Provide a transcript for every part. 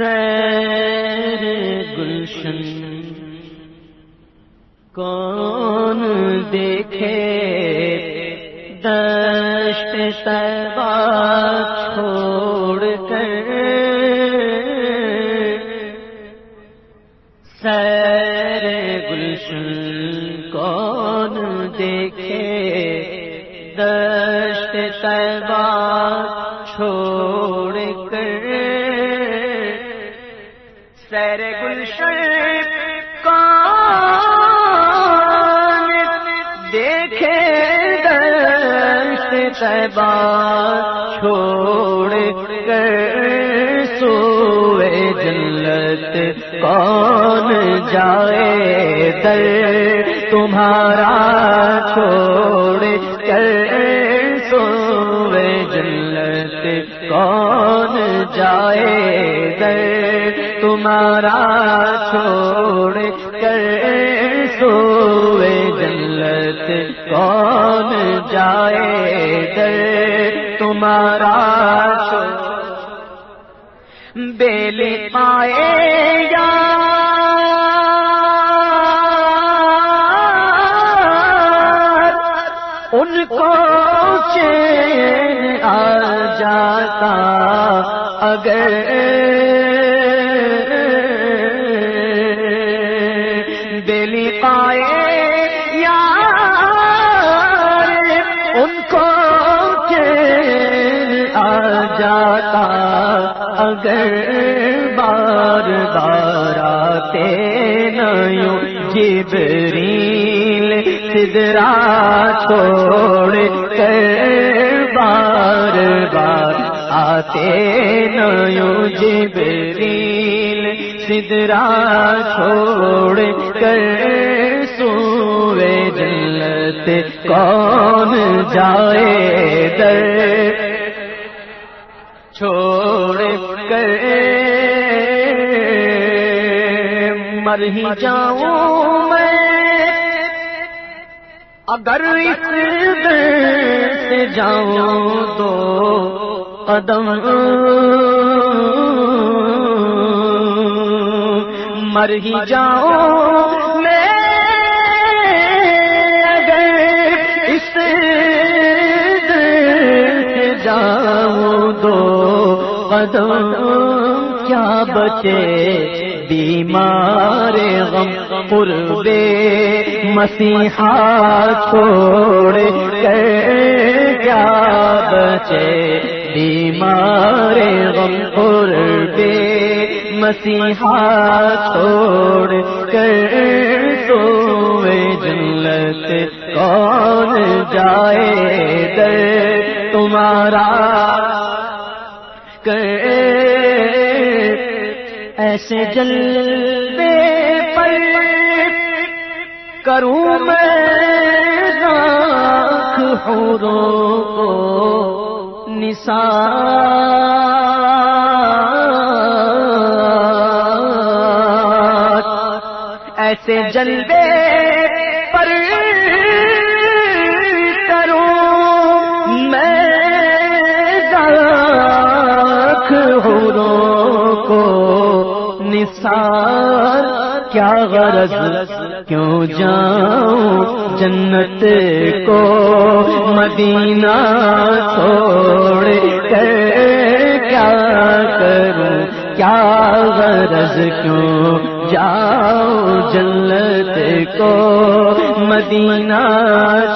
سیر گلشن کون دیکھے؟ دشت تیبا چھوڑ کر۔ سیر گلشن کون دیکھے؟ دشت تیبا سیر گلشن طیبہ چھوڑ کر سوئے جلت کون جائے در تمہارا چھوڑ کر سوئے جلت کون جائے در تمہارا چھوڑ کر سوئے جلت کون جائے در؟ تمہارا بیل پائے یا ان کو چین آ جاتا۔ اگر اگر بار بار آتے نیو جبریل سدرا چھوڑ کر بار بار آتے نیو جبریل سدرا چھوڑ کر سوے جلت کون جائے در؟ چھوڑ کر مر ہی جاؤں میں۔ اگر اس دل سے جاؤں تو قدم مر ہی جاؤں قدم کیا بچے بیمار غم قربے مسیحا چھوڑ کر کیا بچے بیمار غم قربے مسیحا چھوڑ کر سوئے جنت، کون جائے در تمہارا کر ایسے جلوے پر کروں میں راکھ حوروں کو نثار۔ ایسے جلوے پر حوروں کو نثار، کیا غرض؟ کیوں جاؤں جنت کو؟ مدینہ چھوڑ کر، کیا کروں؟ کیا غرض؟ کیوں جاؤ جنت کو؟ مدینہ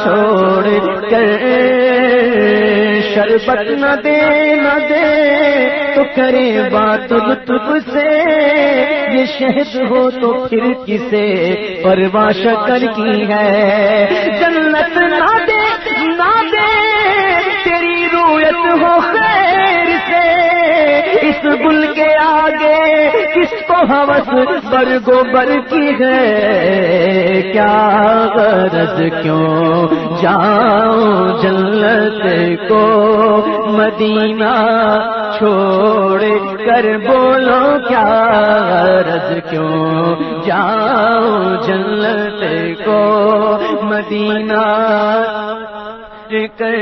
چھوڑ کر شربت نہ دے نہ دے، تو کرے بات لطف سے۔ یہ شہد ہو تو پھر کسے؟ پروا شکر کی ہے۔ جنت نہ دے نہ دے، تیری رویت ہو خیر سے۔ اس گل کے آگے کس کو ہوس بر گوبر کی ہے؟ کیا غرض کیوں جاؤں جنت کو مدینہ چھوڑ کر بولو کیا غرض کیوں جاؤں جنت کو مدینہ کر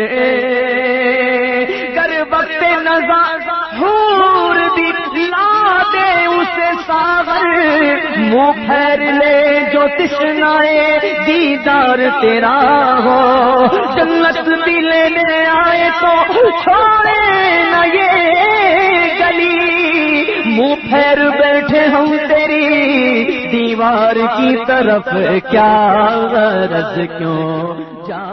منہ پھیر لے جو تشنائے دیدار تیرا ہو۔ جنت بھی لینے آئے تو چھوڑے نہ یہ گلی۔ منہ پھیر بیٹھے ہم تیری دیوار کی طرف، کیا غرض کیوں جا